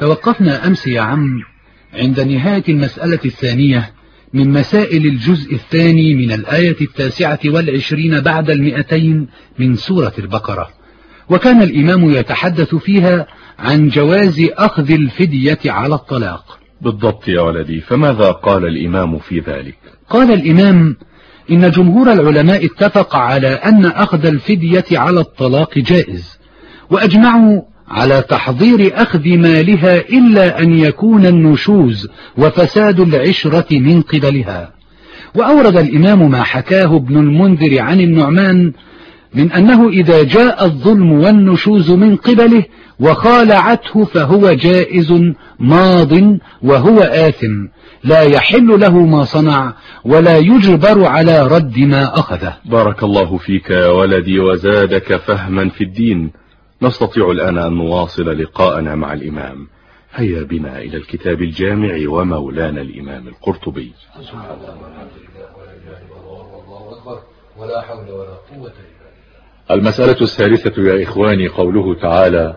توقفنا أمس يا عم عند نهاية المسألة الثانية من مسائل الجزء الثاني من الآية التاسعة والعشرين بعد المئتين من سورة البقرة. وكان الإمام يتحدث فيها عن جواز أخذ الفدية على الطلاق. بالضبط يا ولدي فماذا قال الإمام في ذلك؟ قال الإمام إن جمهور العلماء اتفق على أن أخذ الفدية على الطلاق جائز وأجمعوا على تحضير أخذ مالها إلا أن يكون النشوز وفساد العشرة من قبلها. وأورد الإمام ما حكاه ابن المنذر عن النعمان من أنه إذا جاء الظلم والنشوز من قبله وخالعته فهو جائز ماض وهو آثم. لا يحل له ما صنع ولا يجبر على رد ما أخذه. بارك الله فيك يا ولدي وزادك فهما في الدين. نستطيع الآن أن نواصل لقاءنا مع الإمام. هيا بنا إلى الكتاب الجامع ومولانا الإمام القرطبي. ولا حول ولا قوة المسألة الثالثة يا إخواني قوله تعالى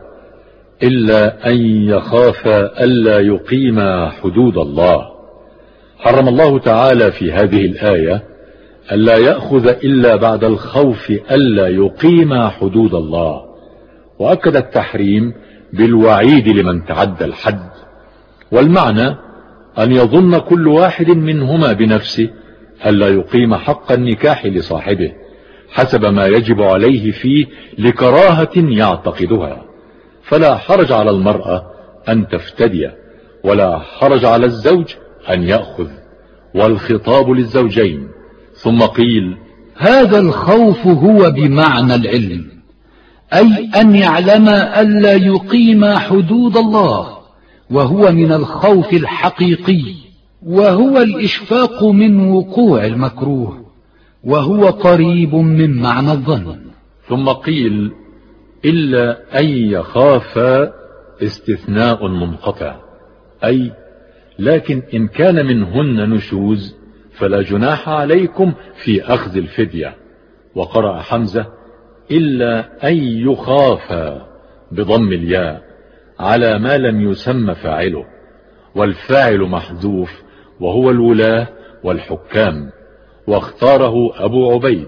إلا أن يخاف ألا يقيم حدود الله. حرم الله تعالى في هذه الآية ألا يأخذ إلا بعد الخوف ألا يقيم حدود الله. وأكد التحريم بالوعيد لمن تعدى الحد والمعنى أن يظن كل واحد منهما بنفسه ألا يقيم حق النكاح لصاحبه حسب ما يجب عليه فيه لكراهة يعتقدها. فلا حرج على المرأة أن تفتدي ولا حرج على الزوج أن يأخذ. والخطاب للزوجين ثم قيل هذا الخوف هو بمعنى العلم. أي أن يعلم ألا يقيم حدود الله وهو من الخوف الحقيقي وهو الإشفاق من وقوع المكروه وهو قريب من معنى الظن. ثم قيل إلا أن يخاف استثناء منقطع أي لكن إن كان منهن نشوز فلا جناح عليكم في أخذ الفدية. وقرأ حمزة إلا أن يخاف بضم الياء على ما لم يسمى فاعله والفاعل محذوف وهو الولاة والحكام. واختاره أبو عبيد.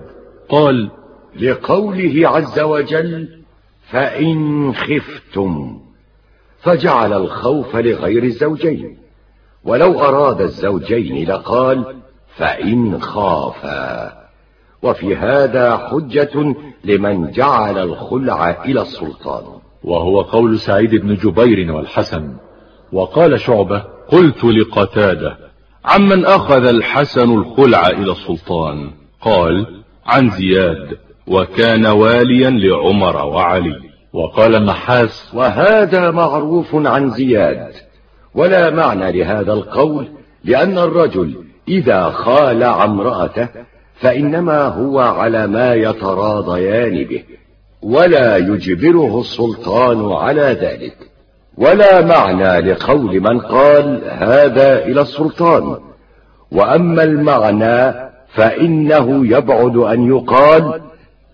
قال لقوله عز وجل فإن خفتم فجعل الخوف لغير الزوجين ولو أراد الزوجين لقال فإن خافا. وفي هذا حجة لمن جعل الخلع إلى السلطان. وهو قول سعيد بن جبير والحسن. وقال شعبة قلت لقتادة عمن أخذ الحسن الخلع إلى السلطان؟ قال عن زياد وكان واليا لعمر وعلي. وقال النحاس وهذا معروف عن زياد. ولا معنى لهذا القول لأن الرجل إذا خالع امرأته فإنما هو على ما يتراضيان به ولا يجبره السلطان على ذلك. ولا معنى لقول من قال هذا إلى السلطان. وأما المعنى فإنه يبعد أن يقال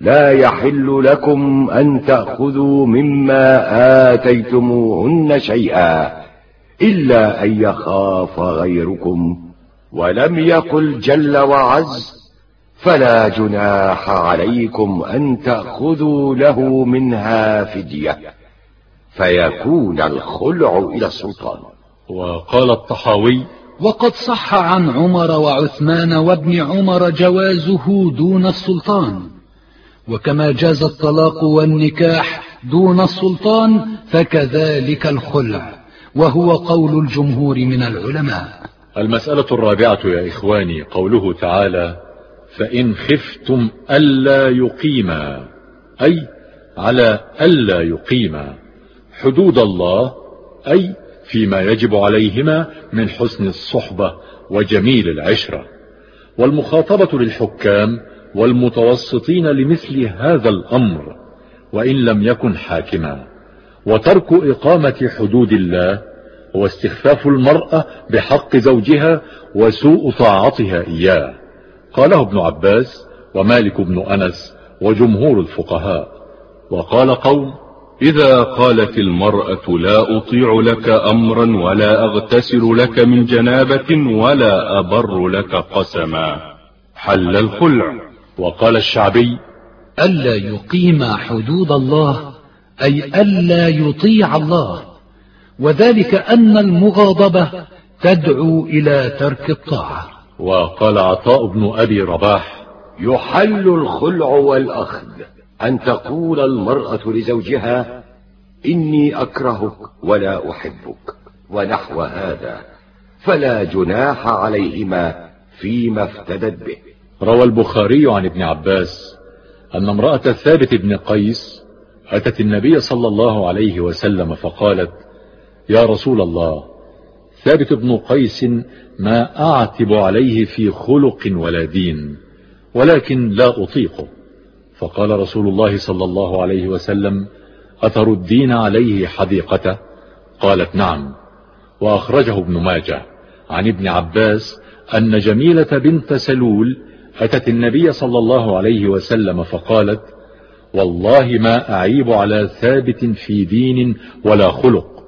لا يحل لكم أن تأخذوا مما آتيتموهن شيئا إلا أن يخاف غيركم ولم يقل جل وعز فلا جناح عليكم أن تأخذوا له منها فدية فيكون الخلع إلى السلطان. وقال الطحاوي وقد صح عن عمر وعثمان وابن عمر جوازه دون السلطان. وكما جاز الطلاق والنكاح دون السلطان فكذلك الخلع وهو قول الجمهور من العلماء. المسألة الرابعة يا إخواني قوله تعالى فإن خفتم ألا يقيما. أي على ألا يقيما. حدود الله أي فيما يجب عليهما من حسن الصحبة وجميل العشرة. والمخاطبة للحكام والمتوسطين لمثل هذا الأمر وإن لم يكن حاكما. وترك إقامة حدود الله هو استخفاف المرأة بحق زوجها وسوء طاعتها إياه. قاله ابن عباس ومالك بن أنس وجمهور الفقهاء وقال قوم إذا قالت المرأة لا أطيع لك أمرا ولا أغتسل لك من جنابة ولا أبر لك قسما حل الخلع. وقال الشعبي ألا يقيم حدود الله أي ألا يطيع الله وذلك أن المغاضبة تدعو إلى ترك الطاعة. وقال عطاء بن أبي رباح يحل الخلع والأخذ أن تقول المرأة لزوجها إني أكرهك ولا أحبك ونحو هذا فلا جناح عليهما فيما افتدت به. روى البخاري عن ابن عباس أن امرأة ثابت بن قيس أتت النبي صلى الله عليه وسلم فقالت يا رسول الله ثابت بن قيس ما أعتب عليه في خلق ولا دين ولكن لا أطيقه. فقال رسول الله صلى الله عليه وسلم أتردين عليه حديقته؟ قالت نعم. وأخرجه ابن ماجه عن ابن عباس أن جميلة بنت سلول أتت النبي صلى الله عليه وسلم فقالت والله ما أعيب على ثابت في دين ولا خلق.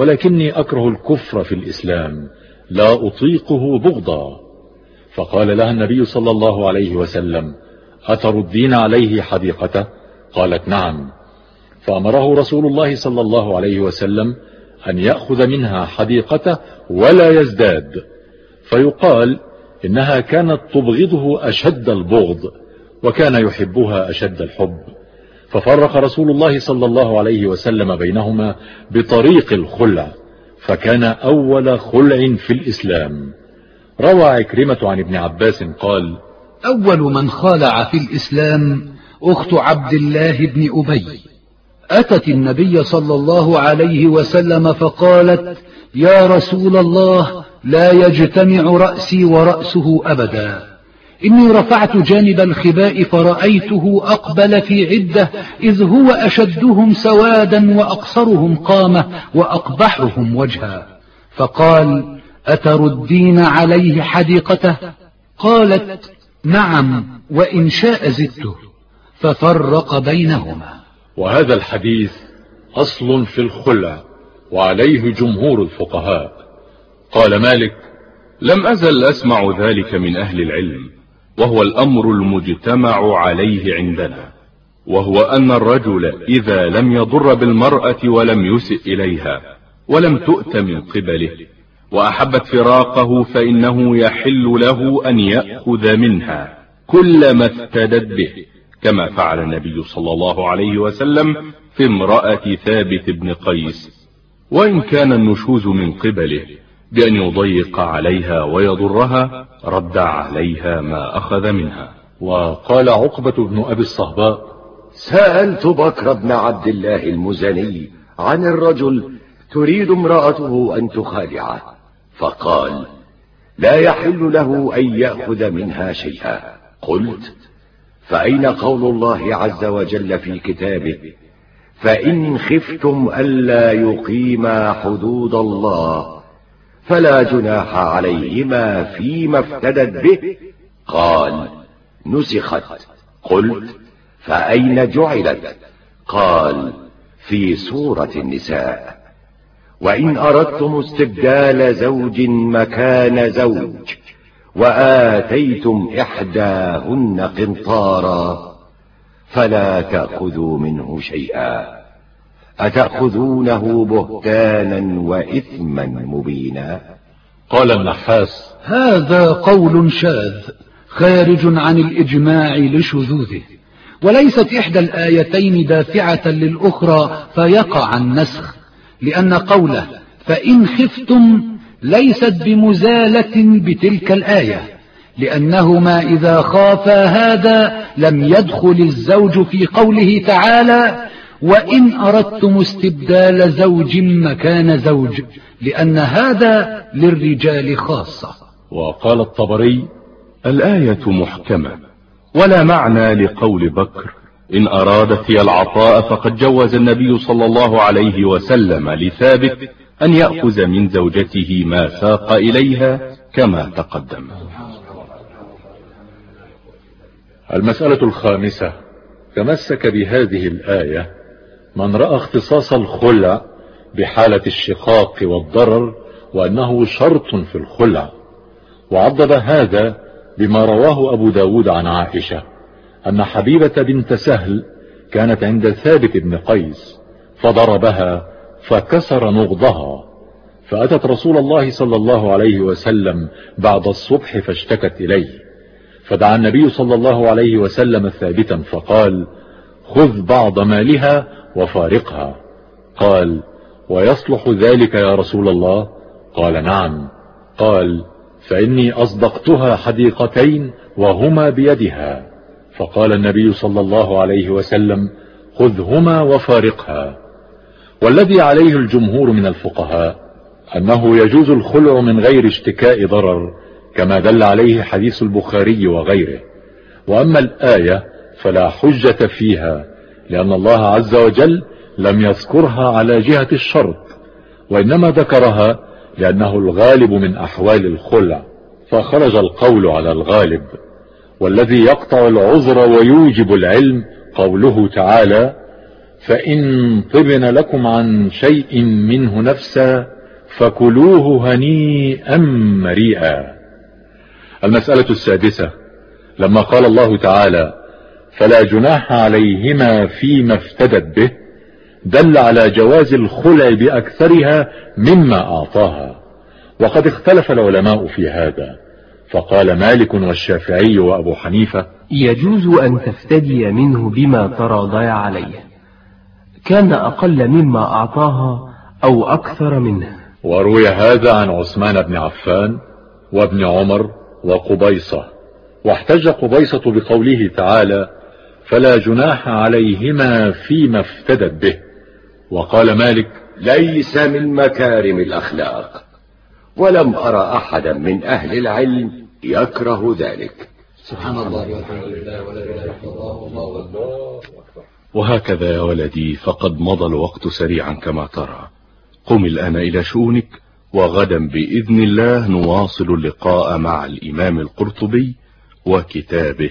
ولكني أكره الكفر في الإسلام لا أطيقه بغضا. فقال لها النبي صلى الله عليه وسلم أتردين عليه حديقته؟ قالت نعم. فأمره رسول الله صلى الله عليه وسلم أن يأخذ منها حديقته ولا يزداد. فيقال إنها كانت تبغضه أشد البغض وكان يحبها أشد الحب. ففرق رسول الله صلى الله عليه وسلم بينهما بطريق الخلع فكان أول خلع في الإسلام. روى عكرمة عن ابن عباس قال أول من خالع في الإسلام أخت عبد الله بن أبي. أتت النبي صلى الله عليه وسلم فقالت يا رسول الله لا يجتمع رأسي ورأسه أبدا. إني رفعت جانب الخباء فرأيته أقبل في عدة إذ هو أشدهم سوادا وأقصرهم قامة وأقبحهم وجها. فقال أتردين عليه حديقته؟ قالت نعم وإن شاء زدته. ففرق بينهما. وهذا الحديث أصل في الخلع وعليه جمهور الفقهاء. قال مالك لم أزل أسمع ذلك من أهل العلم. وهو الأمر المجتمع عليه عندنا وهو أن الرجل إذا لم يضر بالمرأة ولم يسئ إليها ولم تؤت من قبله وأحبت فراقه فإنه يحل له أن يأخذ منها كل ما افتدت به كما فعل النبي صلى الله عليه وسلم في امرأة ثابت بن قيس. وإن كان النشوز من قبله بأن يضيق عليها ويضرها رد عليها ما أخذ منها. وقال عقبة بن أبي الصهباء سألت بكر بن عبد الله المزني عن الرجل تريد امرأته أن تخالعه فقال لا يحل له أن يأخذ منها شيئا. قلت فأين قول الله عز وجل في كتابه؟ فإن خفتم ألا يقيما حدود الله. فلا جناح عليهما فيما افتدت به. قال نسخت. قلت فأين جعلت؟ قال في سورة النساء. وإن أردتم استبدال زوج مكان زوج وآتيتم إحداهن قنطارا فلا تأخذوا منه شيئا. أتأخذونه بهتانا وإثما مبينا؟ قال النحاس هذا قول شاذ خارج عن الإجماع لشذوذه وليست إحدى الآيتين دافعة للأخرى فيقع النسخ لأن قوله فإن خفتم ليست بمزالة بتلك الآية لأنهما إذا خافا هذا لم يدخل الزوج في قوله تعالى وإن أردتم استبدال زوج مكان زوج لأن هذا للرجال خاصة. وقال الطبري الآية محكمة ولا معنى لقول بكر إن أرادت هي العطاء فقد جوز النبي صلى الله عليه وسلم لثابت أن يأخذ من زوجته ما ساق إليها كما تقدم. المسألة الخامسة تمسك بهذه الآية من رأى اختصاص الخلع بحالة الشقاق والضرر وأنه شرط في الخلع وعضد هذا بما رواه أبو داود عن عائشة أن حبيبة بنت سهل كانت عند ثابت بن قيس فضربها فكسر نغضها فأتت رسول الله صلى الله عليه وسلم بعد الصبح فاشتكت إليه فدعا النبي صلى الله عليه وسلم ثابتا فقال خذ بعض مالها وفارقها. قال ويصلح ذلك يا رسول الله؟ قال نعم. قال فإني أصدقتها حديقتين وهما بيدها. فقال النبي صلى الله عليه وسلم خذهما وفارقها. والذي عليه الجمهور من الفقهاء أنه يجوز الخلع من غير اشتكاء ضرر كما دل عليه حديث البخاري وغيره. وأما الآية فلا حجة فيها لأن الله عز وجل لم يذكرها على جهة الشرط وإنما ذكرها لأنه الغالب من أحوال الخلع فخرج القول على الغالب والذي يقطع العذر ويوجب العلم قوله تعالى فإن طبن لكم عن شيء منه نفسا فكلوه هنيئا مريئا. المسألة السادسة لما قال الله تعالى فلا جناح عليهما فيما افتدت به دل على جواز الخلع بأكثرها مما أعطاها. وقد اختلف العلماء في هذا فقال مالك والشافعي وأبو حنيفة يجوز أن تفتدي منه بما تراضي عليه كان أقل مما أعطاها أو أكثر منه. وروي هذا عن عثمان بن عفان وابن عمر وقبيصة واحتج قبيصة بقوله تعالى فلا جناح عليهما فيما افتدت به. وقال مالك ليس من مكارم الأخلاق ولم أرى أحدا من أهل العلم يكره ذلك. سبحان الله والحمد لله ولا إله إلا الله والله أكبر وهكذا يا ولدي فقد مضى الوقت سريعا كما ترى. قم الآن إلى شؤونك وغدا بإذن الله نواصل اللقاء مع الإمام القرطبي وكتابه.